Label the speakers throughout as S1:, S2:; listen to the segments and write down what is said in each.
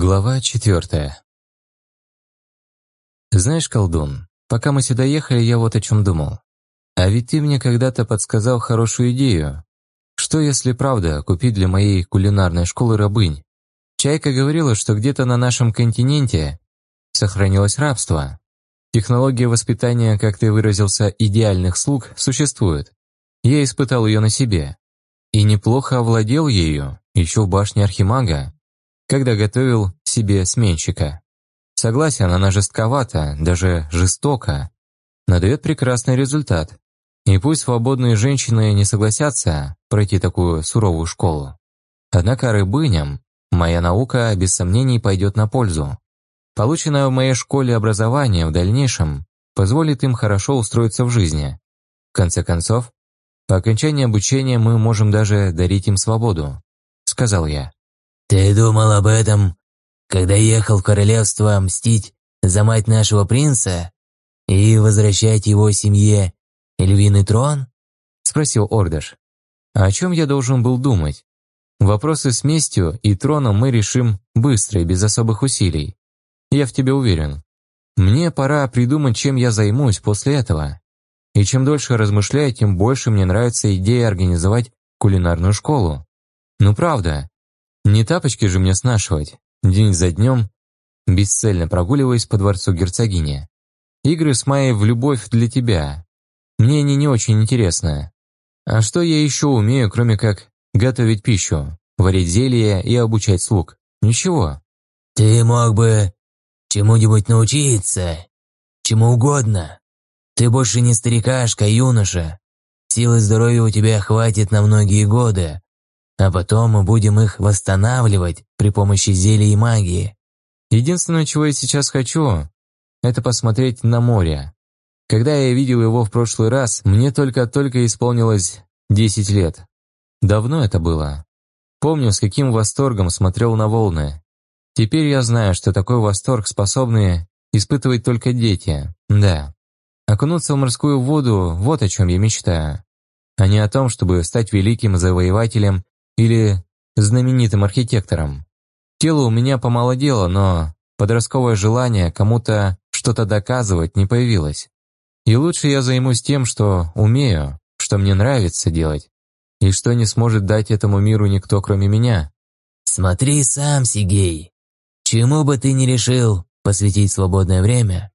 S1: Глава четвертая. Знаешь, колдун, пока мы сюда ехали, я вот о чем думал. А ведь ты мне когда-то подсказал хорошую идею. Что если правда купить для моей кулинарной школы рабынь? Чайка говорила, что где-то на нашем континенте сохранилось рабство. Технология воспитания, как ты выразился, идеальных слуг существует. Я испытал ее на себе. И неплохо овладел ею, еще в башне Архимага когда готовил себе сменщика. Согласен, она жестковата, даже жестока, но дает прекрасный результат. И пусть свободные женщины не согласятся пройти такую суровую школу. Однако рыбыням моя наука без сомнений пойдет на пользу. Полученное в моей школе образование в дальнейшем позволит им хорошо устроиться в жизни. В конце концов, по окончании обучения мы можем даже дарить им свободу, сказал я.
S2: «Ты думал об этом, когда ехал в королевство мстить за мать нашего принца и возвращать его семье львиный трон?»
S1: — спросил Ордаш. «А о чем я должен был думать? Вопросы с местью и троном мы решим быстро и без особых усилий. Я в тебе уверен. Мне пора придумать, чем я займусь после этого. И чем дольше размышляю, тем больше мне нравится идея организовать кулинарную школу. Ну правда, не тапочки же мне снашивать, день за днем, бесцельно прогуливаясь по дворцу герцогини. Игры с Майей в любовь для тебя. Мне они не очень интересны. А что я еще умею, кроме как готовить пищу, варить зелья и обучать слуг? Ничего.
S2: Ты мог бы чему-нибудь научиться, чему угодно. Ты больше не старикашка, юноша. Силы здоровья у тебя хватит на многие годы, а потом мы будем их восстанавливать при помощи зелий и магии.
S1: Единственное, чего я сейчас хочу, это посмотреть на море. Когда я видел его в прошлый раз, мне только-только исполнилось 10 лет. Давно это было. Помню, с каким восторгом смотрел на волны. Теперь я знаю, что такой восторг способны испытывать только дети. Да. Окунуться в морскую воду – вот о чем я мечтаю. А не о том, чтобы стать великим завоевателем или знаменитым архитектором. Тело у меня помолодело, но подростковое желание кому-то что-то доказывать не появилось. И лучше я займусь тем, что умею, что мне нравится делать, и что не сможет дать этому миру никто, кроме меня.
S2: Смотри сам, Сигей. Чему бы ты ни решил посвятить свободное время,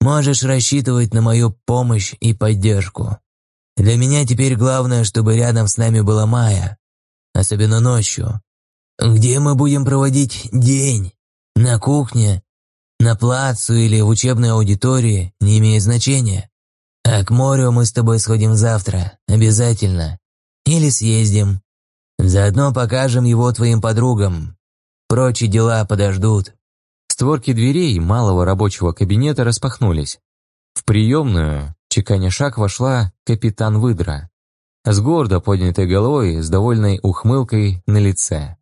S2: можешь рассчитывать на мою помощь и поддержку. Для меня теперь главное, чтобы рядом с нами была Майя, особенно ночью. Где мы будем проводить день? На кухне, на плацу или в учебной аудитории, не имеет значения. А к морю мы с тобой сходим завтра, обязательно. Или съездим. Заодно покажем его твоим подругам. Прочие дела подождут».
S1: Створки дверей малого рабочего кабинета распахнулись. В приемную, чеканя шаг, вошла капитан Выдра с гордо поднятой головой, с довольной ухмылкой на лице.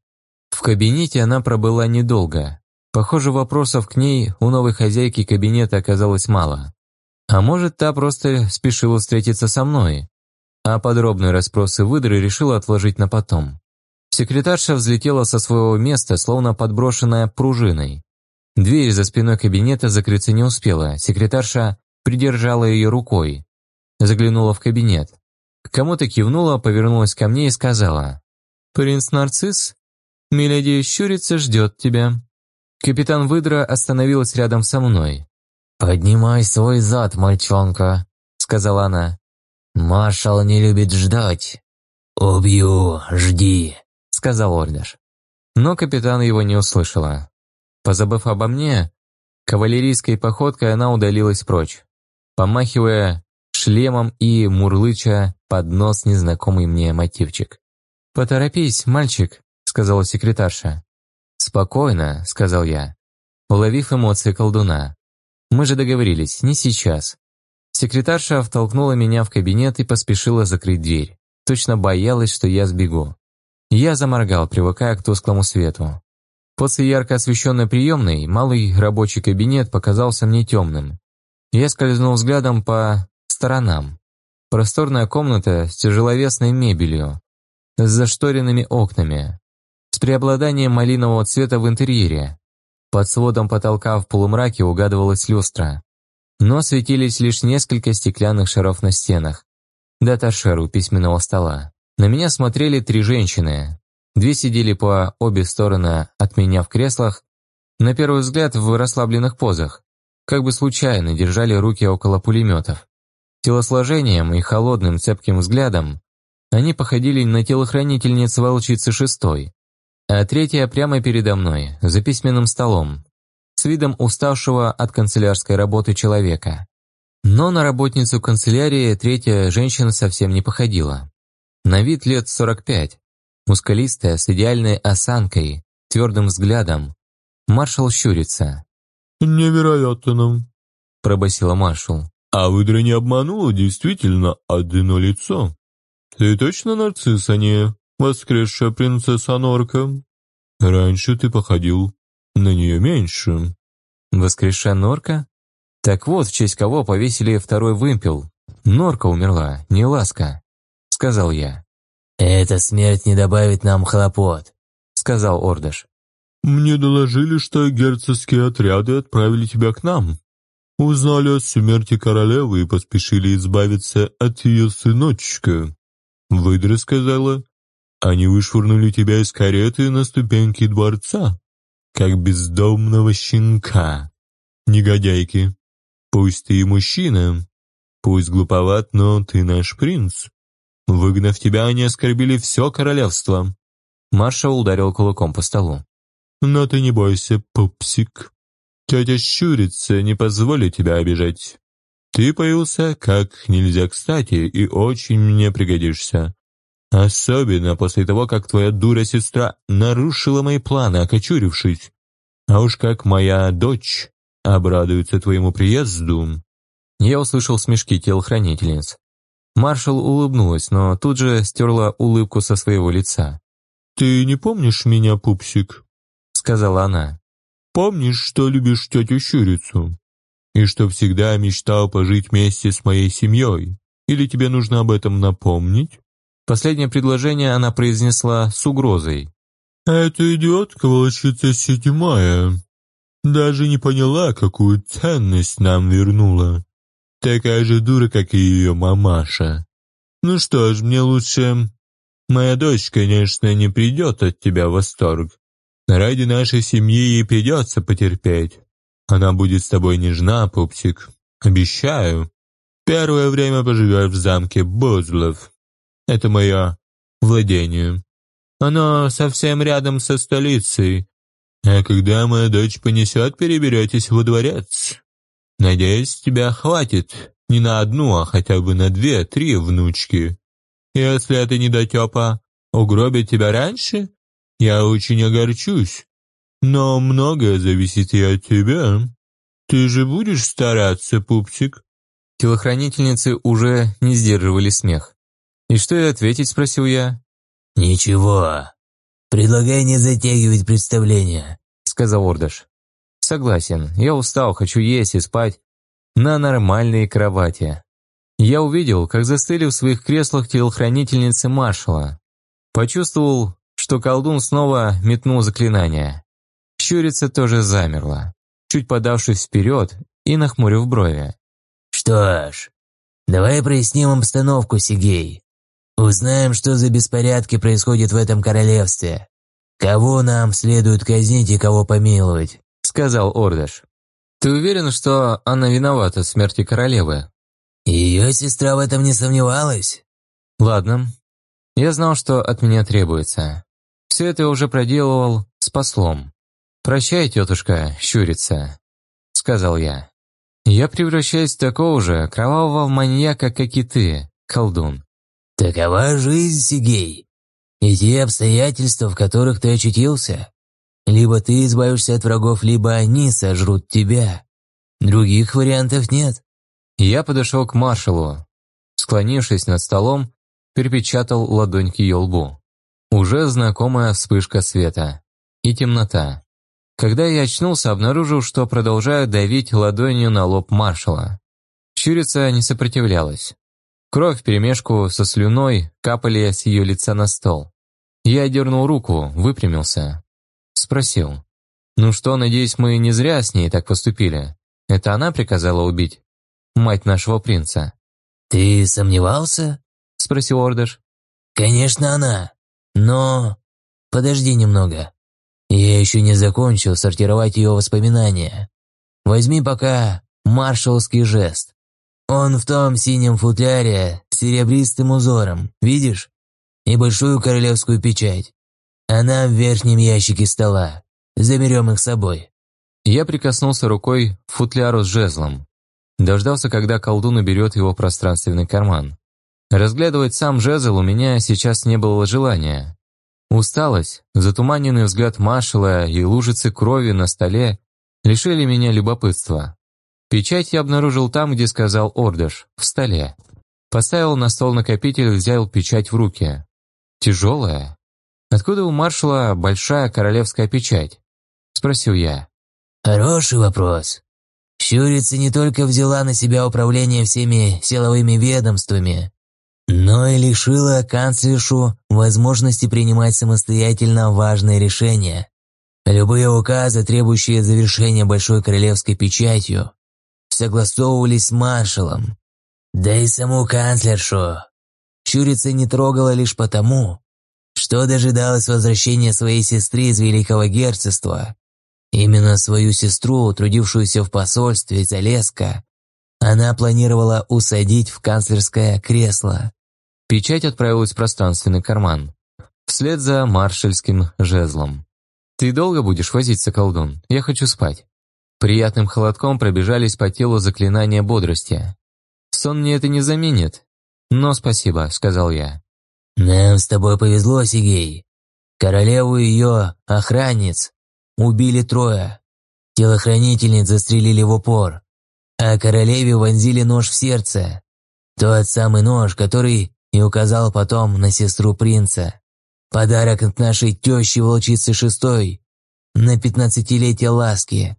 S1: В кабинете она пробыла недолго. Похоже, вопросов к ней у новой хозяйки кабинета оказалось мало. А может, та просто спешила встретиться со мной, а подробные расспросы выдры решила отложить на потом. Секретарша взлетела со своего места, словно подброшенная пружиной. Дверь за спиной кабинета закрыться не успела, секретарша придержала ее рукой. Заглянула в кабинет. Кому-то кивнула, повернулась ко мне и сказала. «Принц Нарцисс, миледи щурится, ждет тебя». Капитан Выдра остановилась рядом со мной.
S2: «Поднимай свой зад, мальчонка», — сказала она. «Маршал не любит ждать». «Убью, жди», — сказал Ордаш.
S1: Но капитан его не услышала. Позабыв обо мне, кавалерийской походкой она удалилась прочь, помахивая шлемом и мурлыча под нос незнакомый мне мотивчик. «Поторопись, мальчик», — сказала секретарша. «Спокойно», — сказал я, уловив эмоции колдуна. «Мы же договорились, не сейчас». Секретарша втолкнула меня в кабинет и поспешила закрыть дверь. Точно боялась, что я сбегу. Я заморгал, привыкая к тусклому свету. После ярко освещенной приемной малый рабочий кабинет показался мне темным. Я скользнул взглядом по сторонам. Просторная комната с тяжеловесной мебелью, с зашторенными окнами, с преобладанием малинового цвета в интерьере. Под сводом потолка в полумраке угадывалась люстра. Но светились лишь несколько стеклянных шаров на стенах. Да торшер у письменного стола. На меня смотрели три женщины. Две сидели по обе стороны от меня в креслах, на первый взгляд в расслабленных позах, как бы случайно держали руки около пулеметов. Телосложением и холодным цепким взглядом они походили на телохранительниц волчицы шестой, а третья прямо передо мной, за письменным столом, с видом уставшего от канцелярской работы человека. Но на работницу канцелярии третья женщина совсем не походила. На вид лет 45, мускулистая, с идеальной осанкой, твердым взглядом. Маршал щурится.
S3: «Невероятно», –
S1: пробасила маршал.
S3: «А выдра не обманула, действительно, одно лицо. Ты точно нарцисс, а не воскресшая принцесса Норка? Раньше ты походил на нее меньше».
S1: «Воскресшая Норка? Так вот, в честь кого повесили второй вымпел. Норка умерла, не ласка», — сказал я.
S2: «Эта смерть не добавит нам хлопот», — сказал Ордыш.
S3: «Мне доложили, что герцогские отряды отправили тебя к нам. Узнали о смерти королевы и поспешили избавиться от ее сыночка. Выдра сказала, они вышвырнули тебя из кареты на ступеньки дворца, как бездомного щенка. Негодяйки, пусть ты и мужчина, пусть глуповат, но ты наш принц. Выгнав тебя, они оскорбили все королевство».
S1: Маршал ударил кулаком по столу.
S3: Но ты не бойся, пупсик. Тетя щурится, не позволит тебя обижать. Ты появился как нельзя кстати и очень мне пригодишься. Особенно после того, как твоя дура-сестра нарушила мои планы, окочурившись. А уж как моя дочь обрадуется твоему приезду».
S1: Я услышал смешки телохранительниц. Маршал улыбнулась, но тут же стерла улыбку со своего лица.
S3: «Ты не помнишь меня, пупсик?»
S1: сказала она.
S3: «Помнишь, что любишь тетю Щурицу? И что всегда мечтал пожить вместе с моей семьей? Или тебе нужно об этом напомнить?»
S1: Последнее предложение она произнесла с угрозой.
S3: «Эта идиотка волчица седьмая. Даже не поняла, какую ценность нам вернула. Такая же дура, как и ее мамаша. Ну что ж, мне лучше... Моя дочь, конечно, не придет от тебя в восторг, Ради нашей семьи ей придется потерпеть. Она будет с тобой нежна, пупсик. Обещаю. Первое время поживешь в замке Бозлов. Это мое владение. Оно совсем рядом со столицей. А когда моя дочь понесет, переберетесь во дворец. Надеюсь, тебя хватит не на одну, а хотя бы на две-три внучки. Если это недотепа угробит тебя раньше, я очень огорчусь, но многое зависит и от тебя. Ты же будешь стараться, пупсик?»
S1: Телохранительницы уже не сдерживали смех. «И что ей ответить?» – спросил я.
S2: «Ничего. Предлагай не затягивать представление», – сказал Ордаш.
S1: «Согласен. Я устал, хочу есть и спать на нормальной кровати». Я увидел, как застыли в своих креслах телохранительницы маршала. Почувствовал, что колдун снова метнул заклинание. Щурица тоже замерла, чуть подавшись вперед и нахмурив брови.
S2: «Что ж, давай проясним обстановку, Сигей. Узнаем, что за беспорядки происходят в этом королевстве. Кого нам следует казнить и кого помиловать», — сказал Ордаш.
S1: «Ты уверен, что она виновата в смерти королевы?»
S2: «Ее сестра в этом не сомневалась?»
S1: «Ладно. Я знал, что от меня требуется. Все это уже проделывал с послом. «Прощай, тетушка, щурица», — сказал я. «Я превращаюсь в такого же кровавого маньяка, как и ты, колдун».
S2: «Такова жизнь, Сигей. И те обстоятельства, в которых ты очутился. Либо ты избавишься от врагов, либо они сожрут тебя. Других вариантов нет».
S1: Я подошел к маршалу. Склонившись над столом, перепечатал ладонь к ее лбу. Уже знакомая вспышка света. И темнота. Когда я очнулся, обнаружил, что продолжаю давить ладонью на лоб маршала. Щурица не сопротивлялась. Кровь вперемешку со слюной капали с ее лица на стол. Я дернул руку, выпрямился. Спросил. Ну что, надеюсь, мы не зря с ней так поступили. Это она приказала убить мать нашего принца.
S2: «Ты сомневался?» — спросил Ордыш. «Конечно, она. Но... Подожди немного. Я еще не закончил сортировать ее воспоминания. Возьми пока маршалский жест. Он в том синем футляре с серебристым узором, видишь? И большую королевскую печать. Она в верхнем ящике стола. Заберем их с собой».
S1: Я прикоснулся рукой к футляру с жезлом. Дождался, когда колдун уберет его в пространственный карман. Разглядывать сам жезл у меня сейчас не было желания. Усталость, затуманенный взгляд маршала и лужицы крови на столе лишили меня любопытства. Печать я обнаружил там, где сказал Ордыш, в столе. Поставил на стол накопитель и взял печать в руки. Тяжелая. Откуда у маршала большая королевская печать? Спросил я.
S2: Хороший вопрос. Щурица не только взяла на себя управление всеми силовыми ведомствами, но и лишила канцлершу возможности принимать самостоятельно важные решения. Любые указы, требующие завершения Большой Королевской печатью, согласовывались с маршалом. Да и саму канцлершу Щурица не трогала лишь потому, что дожидалась возвращения своей сестры из Великого Герцогства Именно свою сестру, трудившуюся в посольстве Залеска, она планировала усадить в канцлерское кресло.
S1: Печать отправилась в пространственный карман, вслед за маршальским жезлом. «Ты долго будешь возиться, колдун? Я хочу спать». Приятным холодком пробежались по телу заклинания бодрости. «Сон мне это не заменит, но спасибо», — сказал я.
S2: «Нам с тобой повезло, Сигей. Королеву и ее охранниц убили трое. Телохранительниц застрелили в упор, а королеве вонзили нож в сердце. Тот самый нож, который и указал потом на сестру принца. Подарок от нашей тещи волчицы шестой на пятнадцатилетие ласки.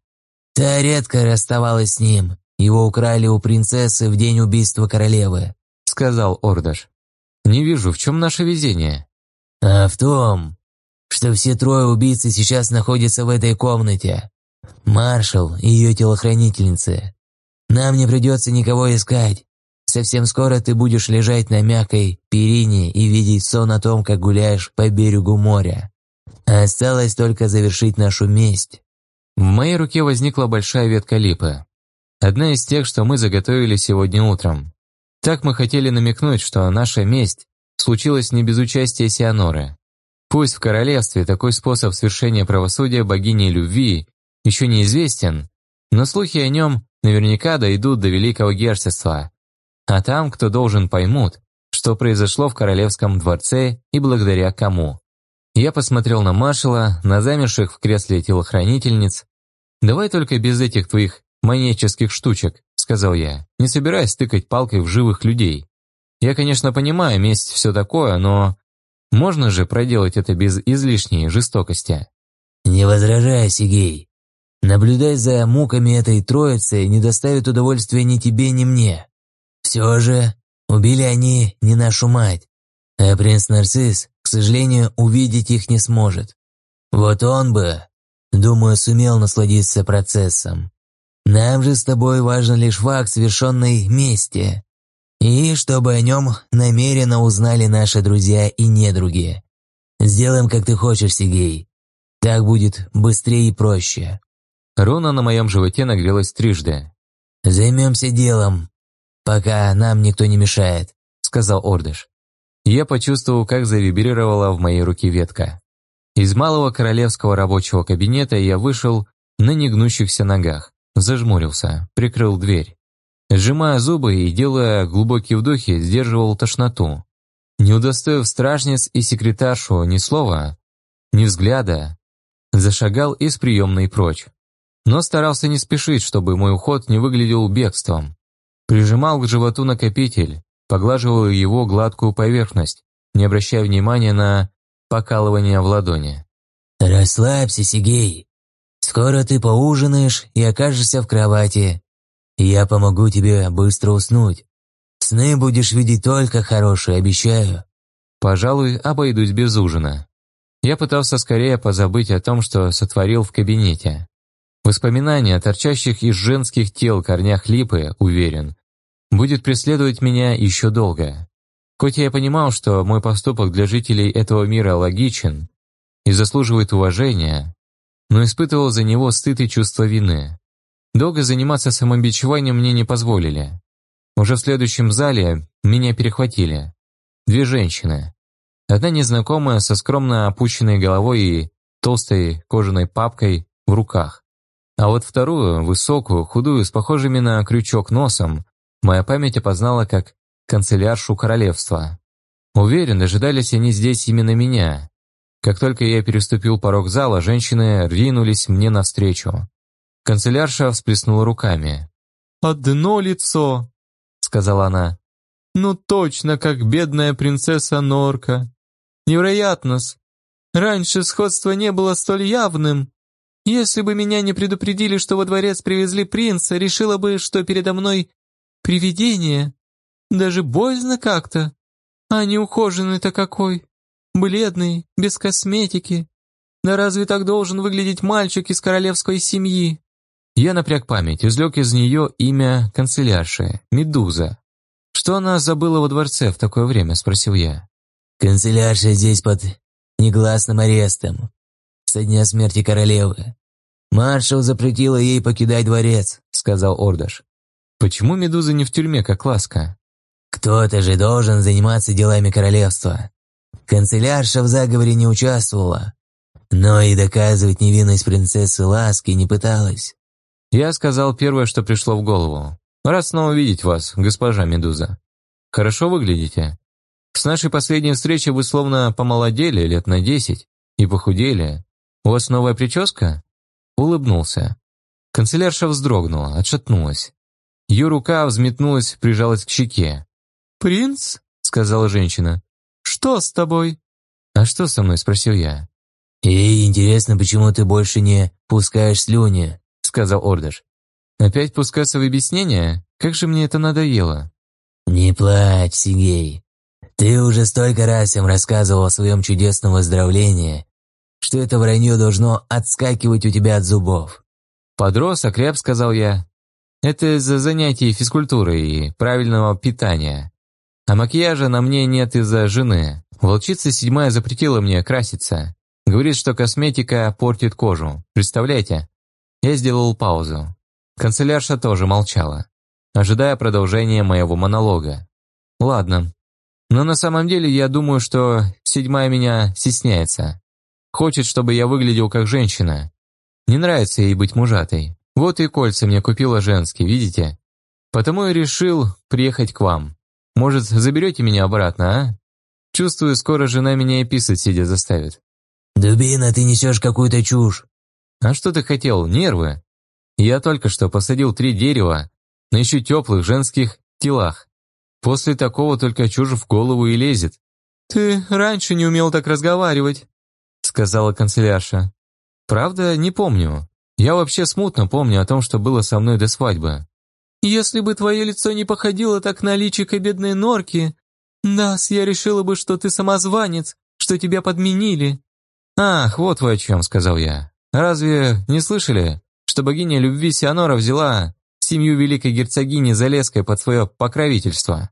S2: Та редко расставалась с ним, его украли у принцессы в день убийства королевы», —
S1: сказал Ордаш. «Не вижу, в чем наше везение».
S2: «А в том, что все трое убийцы сейчас находятся в этой комнате. Маршал и ее телохранительницы. Нам не придется никого искать. Совсем скоро ты будешь лежать на мягкой перине и видеть сон о том, как гуляешь по берегу моря. Осталось только завершить нашу месть».
S1: В моей руке возникла большая ветка липы. Одна из тех, что мы заготовили сегодня утром. Так мы хотели намекнуть, что наша месть случилась не без участия Сианоры. Пусть в королевстве такой способ свершения правосудия богини любви еще неизвестен, но слухи о нем наверняка дойдут до Великого Герцогства. А там, кто должен, поймут, что произошло в королевском дворце и благодаря кому. Я посмотрел на маршала, на замерших в кресле телохранительниц. «Давай только без этих твоих маньяческих штучек», — сказал я, не собираясь тыкать палкой в живых людей. Я, конечно, понимаю, месть все такое, но можно же проделать это без излишней жестокости.
S2: Не возражай, Сигей. Наблюдать за муками этой троицы не доставит удовольствия ни тебе, ни мне. Все же, убили они не нашу мать, а принц Нарцисс, к сожалению, увидеть их не сможет. Вот он бы, думаю, сумел насладиться процессом. Нам же с тобой важен лишь факт совершенной мести. И чтобы о нем намеренно узнали наши друзья и недруги. Сделаем, как ты хочешь, Сигей. Так будет быстрее и проще».
S1: Руна на моем животе нагрелась трижды.
S2: «Займемся делом, пока нам никто не мешает», — сказал Ордыш.
S1: Я почувствовал, как завибрировала в моей руке ветка. Из малого королевского рабочего кабинета я вышел на негнущихся ногах, зажмурился, прикрыл дверь. Сжимая зубы и делая глубокие вдохи, сдерживал тошноту. Не удостоив стражниц и секретаршу ни слова, ни взгляда, зашагал из приемной прочь. Но старался не спешить, чтобы мой уход не выглядел бегством. Прижимал к животу накопитель, поглаживал его гладкую поверхность, не обращая внимания на покалывание в ладони.
S2: «Расслабься, Сигей. Скоро ты поужинаешь и окажешься в кровати. Я помогу тебе быстро уснуть. Сны будешь видеть только хорошие, обещаю».
S1: «Пожалуй, обойдусь без ужина». Я пытался скорее позабыть о том, что сотворил в кабинете. Воспоминания о торчащих из женских тел корнях липы, уверен, будет преследовать меня еще долго. Хоть я понимал, что мой поступок для жителей этого мира логичен и заслуживает уважения, но испытывал за него стыд и чувство вины. Долго заниматься самобичеванием мне не позволили. Уже в следующем зале меня перехватили. Две женщины. Одна незнакомая со скромно опущенной головой и толстой кожаной папкой в руках. А вот вторую, высокую, худую, с похожими на крючок носом, моя память опознала как канцеляршу королевства. Уверен, дожидались они здесь именно меня. Как только я переступил порог зала, женщины ринулись мне навстречу. Канцелярша всплеснула руками. «Одно лицо», — сказала она. «Ну точно, как бедная принцесса Норка. Невероятно-с. Раньше сходство не было столь явным. Если бы меня не предупредили, что во дворец привезли принца, решила бы, что передо мной привидение. Даже боязно как-то. А неухоженный-то какой. Бледный, без косметики. Да разве так должен выглядеть мальчик из королевской семьи? Я напряг память, извлек из нее имя канцелярши, Медуза. Что она забыла во дворце в такое время, спросил я.
S2: Канцелярша здесь под негласным арестом. Со дня смерти королевы. Маршал запретила ей покидать дворец, сказал Ордаш.
S1: Почему Медуза не в тюрьме, как Ласка?
S2: Кто-то же должен заниматься делами королевства. Канцелярша в заговоре не участвовала, но и доказывать невинность принцессы Ласки не пыталась.
S1: Я сказал первое, что пришло в голову. Рад снова видеть вас, госпожа Медуза. Хорошо выглядите. С нашей последней встречи вы словно помолодели лет на десять и похудели. У вас новая прическа?» Улыбнулся. Канцелярша вздрогнула, отшатнулась. Ее рука взметнулась, прижалась к щеке. «Принц?» — сказала женщина. «Что с тобой?» «А что со мной?» — спросил я.
S2: «Ей интересно, почему ты больше не пускаешь слюни?» — сказал Ордыш.
S1: «Опять пускаться в объяснение? Как же мне это надоело!»
S2: «Не плачь, Сигей. Ты уже столько раз им рассказывал о своем чудесном выздоровлении, что это вранье должно отскакивать у тебя от зубов».
S1: «Подрос, окреп», — сказал я. «Это из-за занятий физкультурой и правильного питания. А макияжа на мне нет из-за жены. Волчица седьмая запретила мне краситься. Говорит, что косметика портит кожу. Представляете?» Я сделал паузу. Канцелярша тоже молчала, ожидая продолжения моего монолога. «Ладно, но на самом деле я думаю, что седьмая меня стесняется. Хочет, чтобы я выглядел как женщина. Не нравится ей быть мужатой. Вот и кольца мне купила женские, видите? Потому и решил приехать к вам. Может, заберете меня обратно, а? Чувствую, скоро жена меня и писать сидя заставит.
S2: «Дубина, ты несешь какую-то чушь».
S1: «А что ты хотел? Нервы?» Я только что посадил три дерева на еще теплых женских телах. После такого только чушь в голову и лезет. «Ты раньше не умел так разговаривать», — сказала канцелярша. «Правда, не помню. Я вообще смутно помню о том, что было со мной до свадьбы. Если бы твое лицо не походило так на личико бедной норки, Дас, я решила бы, что ты самозванец, что тебя подменили». «Ах, вот вы о чем», — сказал я. «Разве не слышали, что богиня любви Сианора взяла семью великой герцогини Залеской под свое покровительство.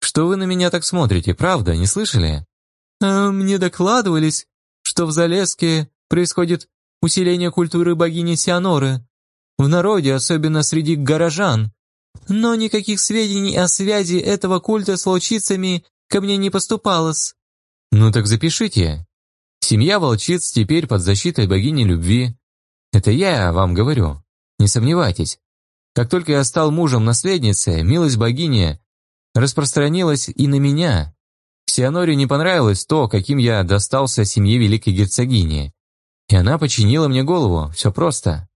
S1: Что вы на меня так смотрите, правда, не слышали? А мне докладывались, что в Залеске происходит усиление культуры богини Сианоры. В народе, особенно среди горожан. Но никаких сведений о связи этого культа с волчицами ко мне не поступалось. Ну так запишите. Семья волчиц теперь под защитой богини любви. Это я вам говорю. Не сомневайтесь. Как только я стал мужем наследницы, милость богини распространилась и на меня. Сианоре не понравилось то, каким я достался семье великой герцогини. И она починила мне голову, все просто.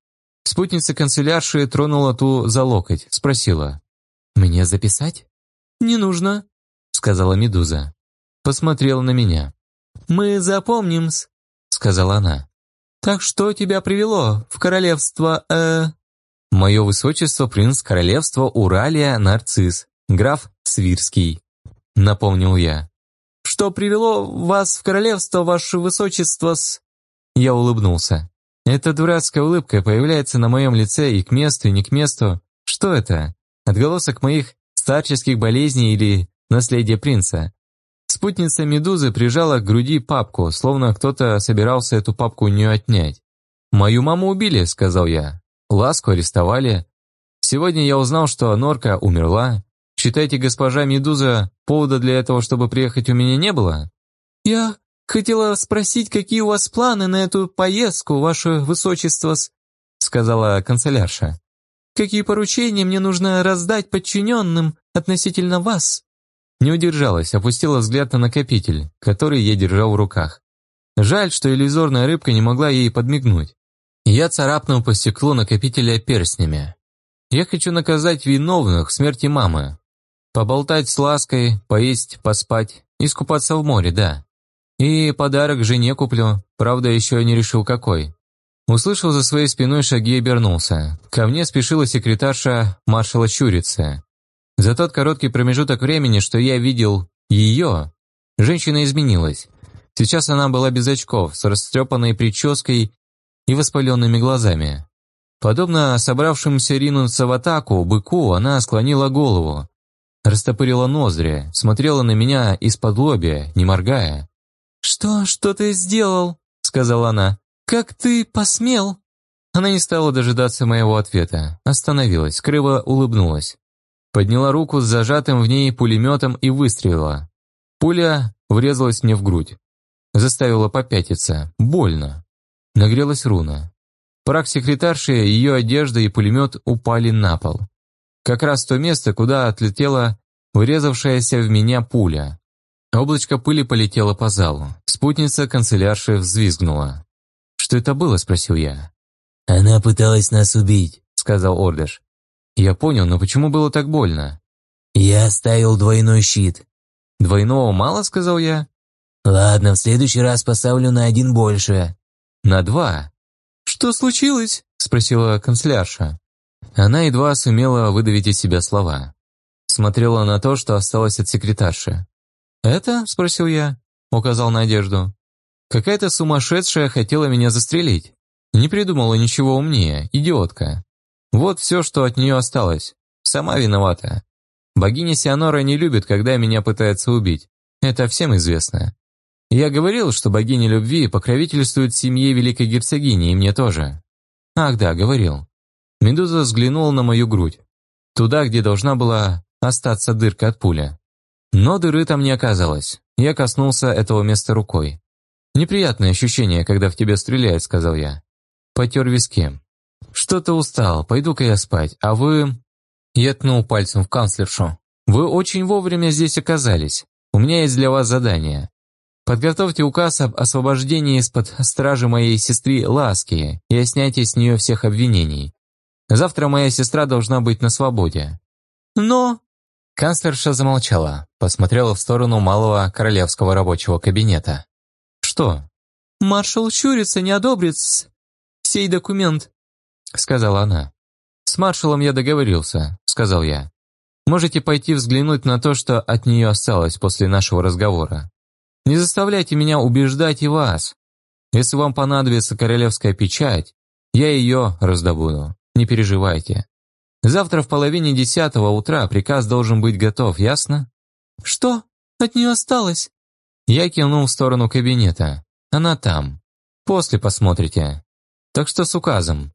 S1: Спутница канцелярши тронула ту за локоть, спросила. «Мне записать?» «Не нужно», — сказала Медуза. Посмотрела на меня. «Мы запомним-с», — сказала она. «Так что тебя привело в королевство, э...» Мое высочество принц королевства Уралия Нарцисс, граф Свирский», — напомнил я. «Что привело вас в королевство, ваше высочество с...» Я улыбнулся. Эта дурацкая улыбка появляется на моем лице и к месту, и не к месту. Что это? Отголосок моих старческих болезней или наследие принца? Спутница Медузы прижала к груди папку, словно кто-то собирался эту папку у нее отнять. «Мою маму убили», — сказал я. «Ласку арестовали. Сегодня я узнал, что Норка умерла. Считаете, госпожа Медуза, повода для этого, чтобы приехать, у меня не было?» «Я хотела спросить, какие у вас планы на эту поездку, ваше высочество», сказала канцелярша. «Какие поручения мне нужно раздать подчиненным относительно вас?» Не удержалась, опустила взгляд на накопитель, который я держал в руках. Жаль, что иллюзорная рыбка не могла ей подмигнуть. Я царапнул по стеклу накопителя перстнями. Я хочу наказать виновных в смерти мамы. Поболтать с лаской, поесть, поспать, искупаться в море, да. И подарок жене куплю, правда, еще не решил какой. Услышал за своей спиной шаги и обернулся. Ко мне спешила секретарша маршала Чурицы. За тот короткий промежуток времени, что я видел ее, женщина изменилась. Сейчас она была без очков, с растрепанной прической и воспаленными глазами. Подобно собравшимся ринуться в атаку быку, она склонила голову, растопырила ноздри, смотрела на меня из-под лобья, не моргая. «Что, что ты сделал?» — сказала она. «Как ты посмел?» Она не стала дожидаться моего ответа, остановилась, криво улыбнулась. Подняла руку с зажатым в ней пулеметом и выстрелила. Пуля врезалась мне в грудь. Заставила попятиться. Больно. Нагрелась руна. Прах секретарши, ее одежда и пулемет упали на пол. Как раз то место, куда отлетела врезавшаяся в меня пуля. Облачко пыли полетело по залу. Спутница канцелярши взвизгнула. «Что это было?» – спросил я.
S2: «Она пыталась нас убить», –
S1: сказал Ордыш. Я понял, но почему было так больно?
S2: «Я оставил двойной щит».
S1: «Двойного мало?» – сказал я.
S2: «Ладно, в следующий раз поставлю на один больше».
S1: «На два». «Что случилось?» – спросила канцлярша. Она едва сумела выдавить из себя слова. Смотрела на то, что осталось от секретарши. «Это?» – спросил я, указал на одежду. «Какая-то сумасшедшая хотела меня застрелить. Не придумала ничего умнее, идиотка. Вот все, что от нее осталось. Сама виновата. Богиня Сианора не любит, когда меня пытается убить. Это всем известно. Я говорил, что богиня любви покровительствует семье великой герцогини, и мне тоже. Ах да, говорил. Медуза взглянула на мою грудь. Туда, где должна была остаться дырка от пули. Но дыры там не оказалось. Я коснулся этого места рукой. «Неприятное ощущение, когда в тебя стреляют», — сказал я. Потер виски. «Что-то устал, пойду-ка я спать, а вы...» Я ткнул пальцем в канцлершу. «Вы очень вовремя здесь оказались. У меня есть для вас задание. Подготовьте указ об освобождении из-под стражи моей сестры Ласки и о снятии с нее всех обвинений. Завтра моя сестра должна быть на свободе». «Но...» Канцлерша замолчала, посмотрела в сторону малого королевского рабочего кабинета. «Что?» «Маршал Чурица не одобрит сей документ», — сказала она. «С маршалом я договорился», — сказал я. «Можете пойти взглянуть на то, что от нее осталось после нашего разговора. Не заставляйте меня убеждать и вас. Если вам понадобится королевская печать, я ее раздобуду. Не переживайте. Завтра в половине десятого утра приказ должен быть готов, ясно? Что? От нее осталось? Я кивнул в сторону кабинета. Она там. После посмотрите. Так что с указом.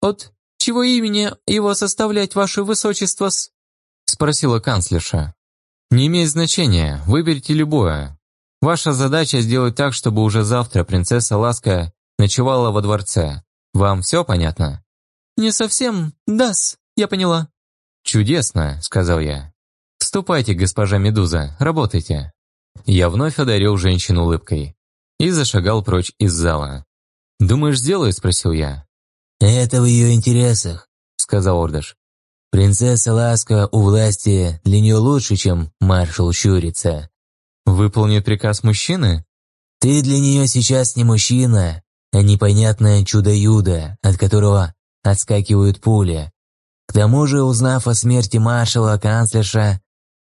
S1: От чего имени его составлять, ваше высочество с... Спросила канцлерша. Не имеет значения, выберите любое. Ваша задача сделать так, чтобы уже завтра принцесса Ласка ночевала во дворце. Вам все понятно? Не совсем, дас. Я поняла». «Чудесно», — сказал я. «Вступайте, госпожа Медуза, работайте». Я вновь одарил женщину улыбкой и зашагал прочь из зала. «Думаешь, сделаю?» — спросил я.
S2: «Это в ее интересах», — сказал Ордаш. «Принцесса Ласка у власти для нее лучше, чем маршал Щурица».
S1: «Выполнит приказ мужчины?»
S2: «Ты для нее сейчас не мужчина, а непонятное чудо-юдо, от которого отскакивают пули. К тому же, узнав о смерти маршала, канцлерша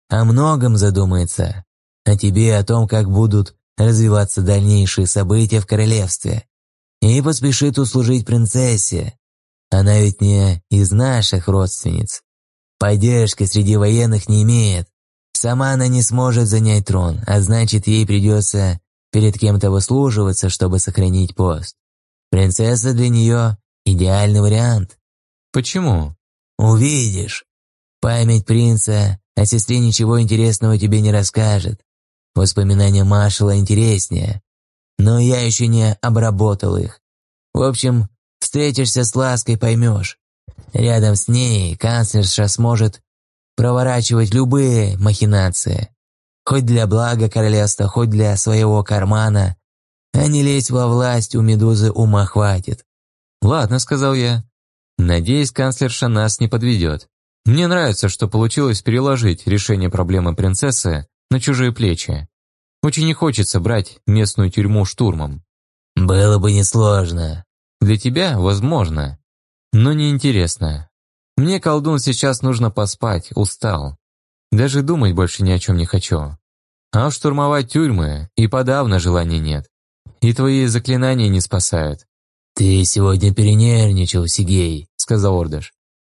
S2: о многом задумается. о тебе, о том, как будут развиваться дальнейшие события в королевстве. И поспешит услужить принцессе. Она ведь не из наших родственниц. Поддержки среди военных не имеет. Сама она не сможет занять трон, а значит, ей придется перед кем-то выслуживаться, чтобы сохранить пост. Принцесса для нее – идеальный вариант.
S1: Почему?
S2: Увидишь. Память принца о сестре ничего интересного тебе не расскажет. Воспоминания маршала интереснее. Но я еще не обработал их. В общем, встретишься с лаской, поймешь. Рядом с ней канцлерша сможет проворачивать любые махинации. Хоть для блага королевства, хоть для своего кармана. А не лезть во власть у медузы ума хватит.
S1: «Ладно», — сказал я. «Надеюсь, канцлерша нас не подведет. Мне нравится, что получилось переложить решение проблемы принцессы на чужие плечи. Очень не хочется брать местную тюрьму штурмом.
S2: Было бы несложно.
S1: Для тебя, возможно, но неинтересно. Мне, колдун, сейчас нужно поспать, устал. Даже думать больше ни о чем не хочу. А штурмовать тюрьмы и подавно желания нет. И твои заклинания не спасают.
S2: «Ты сегодня перенервничал, Сигей», — сказал Ордыш.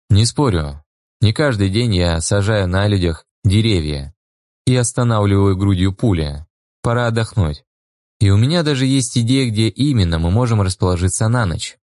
S1: «Не спорю. Не каждый день я сажаю на людях деревья и останавливаю грудью пули. Пора отдохнуть. И у меня даже есть идея, где именно мы можем расположиться на ночь.